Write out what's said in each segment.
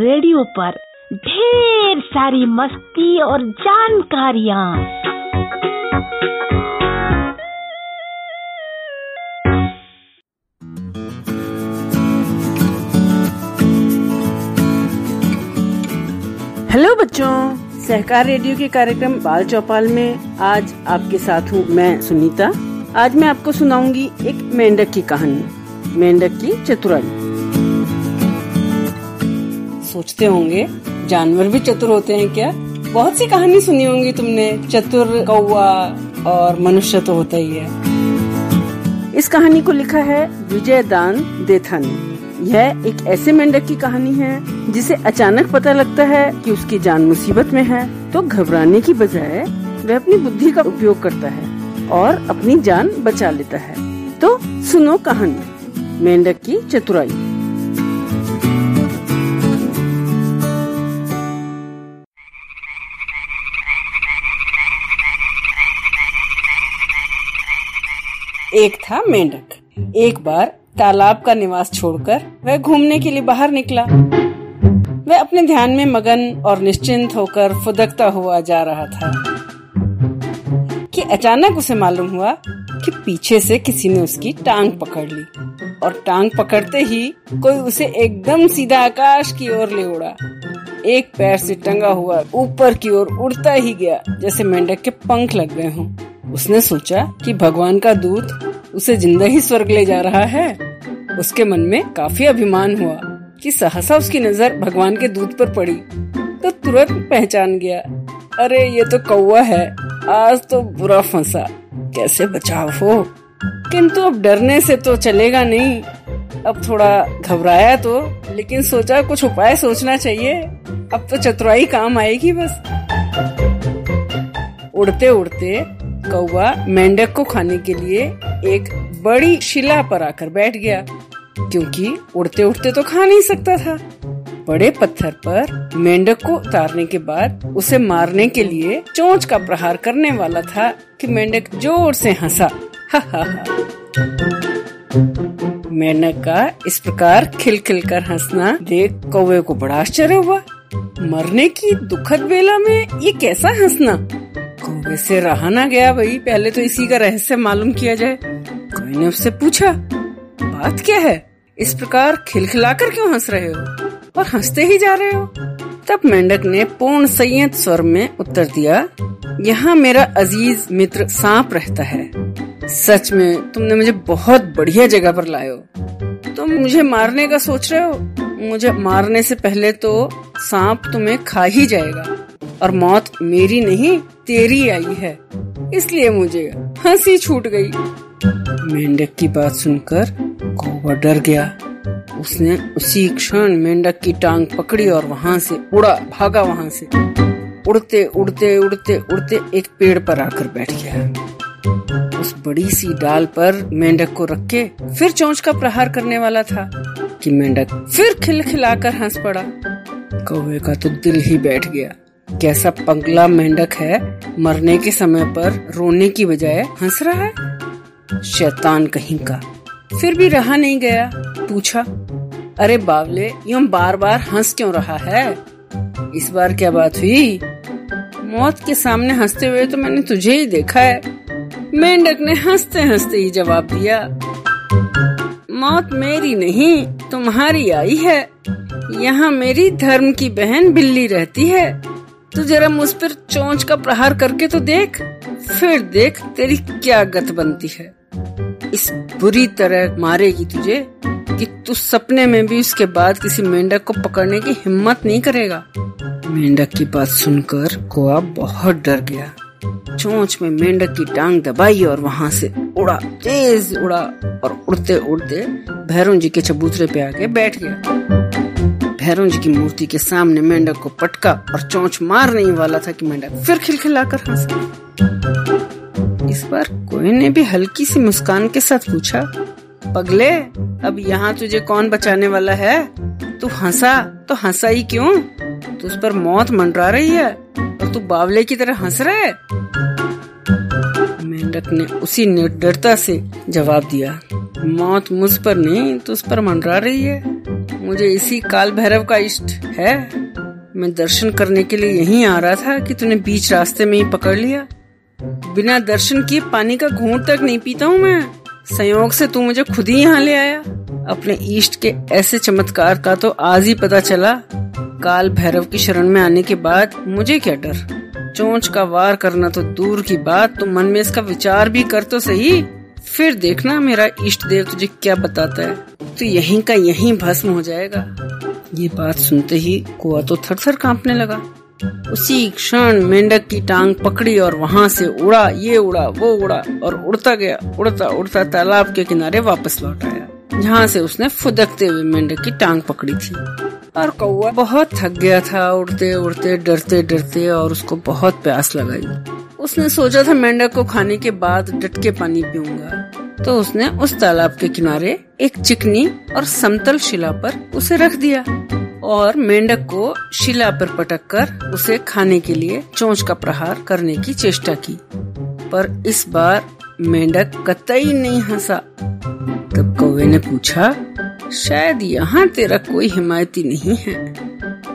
Radio पर ढेर सारी मस्ती और जानकारियाँ। हेलो बच्चों, सहकार रेडियो के कार्यक्रम बाल चौपाल में आज आपके साथ हूँ मैं सुनीता। आज मैं आपको सुनाऊँगी एक मेंढक की कहानी, मेंढक की चतुराई। सोचते होंगे? जानवर भी चतुर होते हैं क्या? बहुत सी कहानी सुनी होंगी तुमने। चतुर कौआ और मनुष्य तो होता ही है। इस कहानी को लिखा है विजय दान देथा ने यह एक ऐसे मेंढक की कहानी है, जिसे अचानक पता लगता है कि उसकी जान मुसीबत में है तो घबराने की बजाय वह अपनी बुद्धि का उपयोग करता है और अपनी जान बचा लेता है। तो सुनो कहानी, मेंढक की चतुराई। एक था मेंढक। एक बार तालाब का निवास छोड़कर वह घूमने के लिए बाहर निकला। वह अपने ध्यान में मगन और निश्चिंत होकर फुदकता हुआ जा रहा था। कि अचानक उसे मालूम हुआ कि पीछे से किसी ने उसकी टांग पकड़ ली। और टांग पकड़ते ही कोई उसे एकदम सीधा आकाश की ओर ले उड़ा। एक पैर से टंगा हुआ ऊपर की ओर उड़ता ही गया, जैसे मेंढक के पंख लग गए हों। उसने सोचा कि भगवान का दूत उसे ज़िंदा ही स्वर्ग ले जा रहा है। उसके मन में काफ़ी अभिमान हुआ कि सहसा उसकी नज़र भगवान के दूत पर पड़ी तो तुरंत पहचान गया, अरे, ये तो कौआ है। आज तो बुरा फंसा। कैसे बचाव हो? किंतु अब डरने से तो चलेगा नहीं। अब थोड़ा घबराया तो लेकिन सोचा कुछ उपाय सोचना चाहिए। अब तो चतुराई काम आएगी बस। उड़ते उड़ते कौवा मेंढक को खाने के लिए एक बड़ी शिला पर आकर बैठ गया, क्योंकि उड़ते उड़ते तो खा नहीं सकता था। बड़े पत्थर पर मेंढक को उतारने के बाद उसे मारने के लिए चोंच का प्रहार करने वाला था कि मेंढक ज़ोर से हंसा। हा हा। मेंढक का इस प्रकार खिलखिल कर हंसना देख कौवे को बड़ा आश्चर्य हुआ। मरने की दुखद बेला में ये कैसा हंसना? कौवे से रहा ना गया भाई, पहले तो इसी का रहस्य मालूम किया जाए। कोई ने उससे पूछा, बात क्या है? इस प्रकार खिलखिलाकर क्यों हंस रहे हो? और हँसते ही जा रहे हो? तब मेंढक ने पूर्ण संयत स्वर में उत्तर दिया, यहाँ मेरा अज़ीज़ मित्र सांप रहता है। सच में, तुमने मुझे बहुत बढ़िया जगह पर लाए हो। तुम मुझे मारने का सोच रहे हो? मुझे मारने से पहले तो सांप तुम्हें खा ही जाएगा। और मौत मेरी नहीं तेरी आई है, इसलिए मुझे हँसी छूट गई। मेंढक की बात सुनकर कौवा डर गया। उसने उसी क्षण मेंढक की टांग पकड़ी और वहाँ से उड़ा, भागा वहाँ से। उड़ते उड़ते उड़ते उड़ते एक पेड़ पर आकर बैठ गया। उस बड़ी सी डाल पर मेंढक को रख के फिर चोंच का प्रहार करने वाला था कि मेंढक फिर खिलखिलाकर हंस पड़ा। कौवे का तो दिल ही बैठ गया। कैसा पगला मेंढक है, मरने के समय पर रोने की बजाय हंस रहा है। शैतान कहीं का। फिर भी रहा नहीं गया। पूछा, अरे बावले, यूँ बार बार हंस क्यों रहा है? इस बार क्या बात हुई? मौत के सामने हँसते हुए तो मैंने तुझे ही देखा है। मेंढक ने हँसते हँसते ही जवाब दिया, मौत मेरी नहीं, तुम्हारी आई है। यहाँ मेरी धर्म की बहन बिल्ली रहती है। तू जरा मुझ पर चोंच का प्रहार करके तो देख। फिर देख तेरी क्या गत बनती है। इस बुरी तरह मारेगी तुझे कि तू सपने में भी उसके बाद किसी मेंढक को पकड़ने की हिम्मत नहीं करेगा। मेंढक की बात सुनकर कोआ बहुत डर गया। चोंच में मेंढक की टांग दबाई और वहाँ से उड़ा, तेज उड़ा और उड़ते उड़ते भैरव जी के चबूतरे पे आके बैठ गया। भैरव जी की मूर्ति के सामने मेंढक को पटका और चोंच मार नहीं वाला था कि मेंढक फिर खिलखिलाकर हंसा इस बार कोई ने भी हल्की सी मुस्कान के साथ पूछा, पगले, अब यहाँ तुझे कौन बचाने वाला है? तू हंसा तो हंसा ही क्यों? तू उस पर मौत मंडरा रही है और तू बावले की तरह हंस रहा है? मेंढक ने उसी निडरता से जवाब दिया, मौत मुझ पर नहीं तो उस पर मंडरा रही है। मुझे इसी काल भैरव का इष्ट है। मैं दर्शन करने के लिए यहीं आ रहा था कि तूने बीच रास्ते में ही पकड़ लिया। बिना दर्शन किए पानी का घूंट तक नहीं पीता हूँ मैं। संयोग से तू मुझे खुद ही यहाँ ले आया। अपने इष्ट के ऐसे चमत्कार का तो आज ही पता चला। काल भैरव की शरण में आने के बाद मुझे क्या डर? चोंच का वार करना तो दूर की बात तो मन में इसका विचार भी कर तो सही। फिर देखना मेरा इष्ट देव तुझे क्या बताता है। तो यहीं का यहीं भस्म हो जाएगा। ये बात सुनते ही कुआ तो थर थर कांपने लगा। उसी क्षण मेंढक की टांग पकड़ी और वहाँ से उड़ा, ये उड़ा, वो उड़ा और उड़ता गया। उड़ता उड़ता तालाब के किनारे वापस लौट आया। जहाँ से उसने फुदकते हुए मेंढक की टांग पकड़ी थी। और कौआ बहुत थक गया था। उड़ते उड़ते, डरते डरते और उसको बहुत प्यास लगाई। उसने सोचा था मेंढक को खाने के बाद डट के पानी पीऊँगा। तो उसने उस तालाब के किनारे एक चिकनी और समतल शिला पर उसे रख दिया और मेंढक को शिला पर पटक कर उसे खाने के लिए चोंच का प्रहार करने की चेष्टा की। पर इस बार मेंढक कतई नहीं हंसा। तब कौवे ने पूछा, शायद यहाँ तेरा कोई हिमायती नहीं है?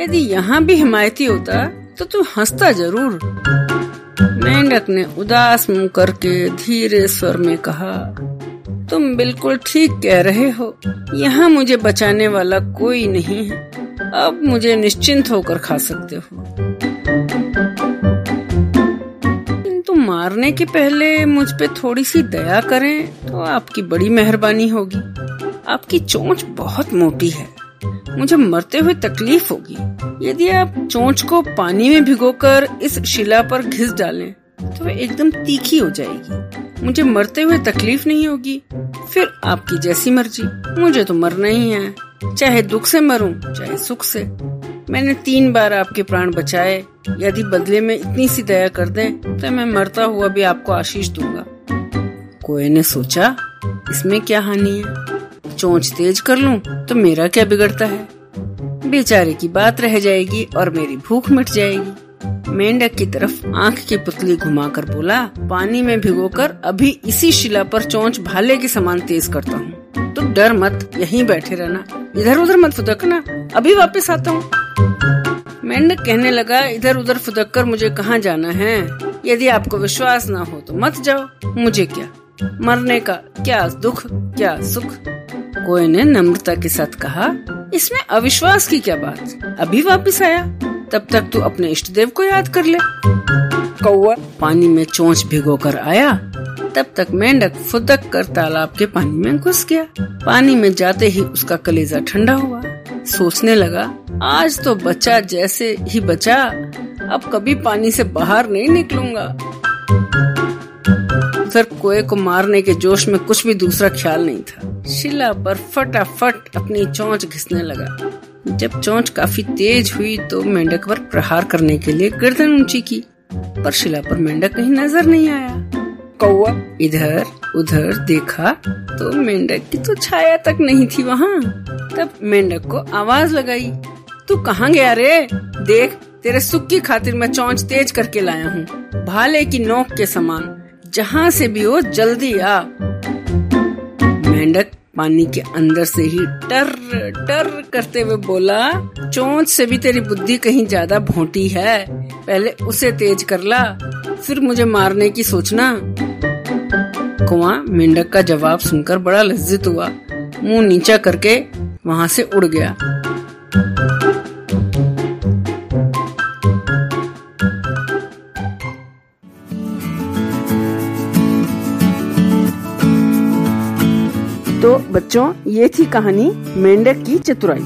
यदि यहाँ भी हिमायती होता तो तू हंसता ज़रूर। मेंढक ने उदास मुँह करके धीरे स्वर में कहा, तुम बिल्कुल ठीक कह रहे हो। यहाँ मुझे बचाने वाला कोई नहीं है। अब मुझे निश्चिंत होकर खा सकते हो। किंतु मारने के पहले मुझ पे थोड़ी सी दया करें तो आपकी बड़ी मेहरबानी होगी। आपकी चोंच बहुत मोटी है। मुझे मरते हुए तकलीफ़ होगी। यदि आप चोंच को पानी में भिगोकर इस शिला पर घिस डालें तो एकदम तीखी हो जाएगी। मुझे मरते हुए तकलीफ़ नहीं होगी। फिर आपकी जैसी मर्ज़ी। मुझे तो मरना ही है। चाहे दुख से मरूं, चाहे सुख से। मैंने तीन बार आपके प्राण बचाए। यदि बदले में इतनी सी दया कर दें तो मैं मरता हुआ भी आपको आशीष दूँगा। कोई ने सोचा, इसमें क्या हानि है? चोंच तेज कर लूँ तो मेरा क्या बिगड़ता है? बेचारे की बात रह जाएगी और मेरी भूख मिट जाएगी। मेंढक की तरफ़ आँख की पुतली घुमाकर बोला, पानी में भिगोकर अभी इसी शिला पर चोंच भाले के समान तेज करता हूँ। तो डर मत, यहीं बैठे रहना। इधर उधर मत फुदकना, अभी वापस आता हूँ। मेंढक कहने लगा इधर उधर फुदक कर मुझे कहाँ जाना है? यदि आपको विश्वास ना हो तो मत जाओ, मुझे क्या? मरने का क्या दुख, क्या सुख? कोई ने नम्रता के साथ कहा, इसमें अविश्वास की क्या बात? अभी वापस आया। तब तक तू अपने इष्ट देव को याद कर ले। कौआ पानी में चोंच भिगो कर आया। तब तक मेंढक फुदक कर तालाब के पानी में घुस गया। पानी में जाते ही उसका कलेजा ठंडा हुआ। सोचने लगा, आज तो बचा जैसे ही बचा। अब कभी पानी से बाहर नहीं निकलूँगा। उधर कोए को मारने के जोश में कुछ भी दूसरा ख्याल नहीं था। शिला पर फटाफट अपनी चोंच घिसने लगा। जब चोंच काफ़ी तेज हुई तो मेंढक पर प्रहार करने के लिए गर्दन ऊँची की, पर शिला पर मेंढक कहीं नज़र नहीं आया। कौआ इधर, उधर देखा तो मेंढक की तो छाया तक नहीं थी वहाँ। तब मेंढक को आवाज़ लगाई, तू कहाँ गया रे? देख, तेरे सुख की खातिर मैं चौंच तेज करके लाया हूँ। भाले की नोक के समान। जहाँ से भी हो, जल्दी आ। मेंढक पानी के अंदर से ही टर टर करते हुए बोला, चोंच से भी तेरी बुद्धि कहीं ज़्यादा भोटी है। पहले उसे तेज कर ला, फिर मुझे मारने की सोचना। कुआ मेंढक का जवाब सुनकर बड़ा लज्जित हुआ। मुँह नीचा करके वहाँ से उड़ गया। बच्चों, ये थी कहानी मेंढक की चतुराई।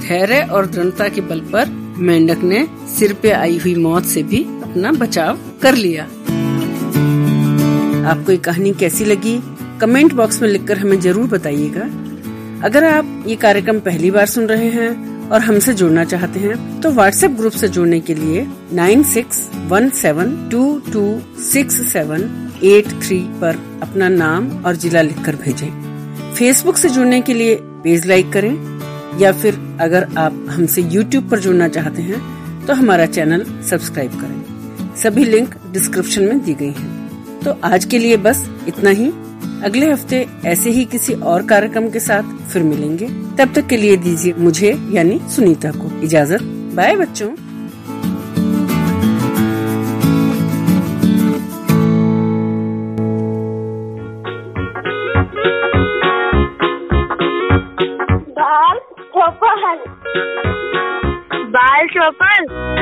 धैर्य और दृढ़ता के बल पर मेंढक ने सिर पे आई हुई मौत से भी अपना बचाव कर लिया। आपको ये कहानी कैसी लगी? कमेंट बॉक्स में लिखकर हमें ज़रूर बताइएगा। अगर आप ये कार्यक्रम पहली बार सुन रहे हैं और हमसे जुड़ना चाहते हैं तो व्हाट्सएप ग्रुप से जुड़ने के लिए nine six one seven two two six seven eight three पर अपना नाम और जिला लिखकर भेजें। फेसबुक से जुड़ने के लिए पेज लाइक करें, या फिर अगर आप हमसे यूट्यूब पर जुड़ना चाहते हैं तो हमारा चैनल सब्सक्राइब करें सभी लिंक डिस्क्रिप्शन में दी गई हैं। तो आज के लिए बस इतना ही अगले हफ़्ते ऐसे ही किसी और कार्यक्रम के साथ फिर मिलेंगे। तब तक के लिए दीजिए मुझे यानी सुनीता को इजाज़त। बाय बच्चों। बाल चौपन बाल चौपन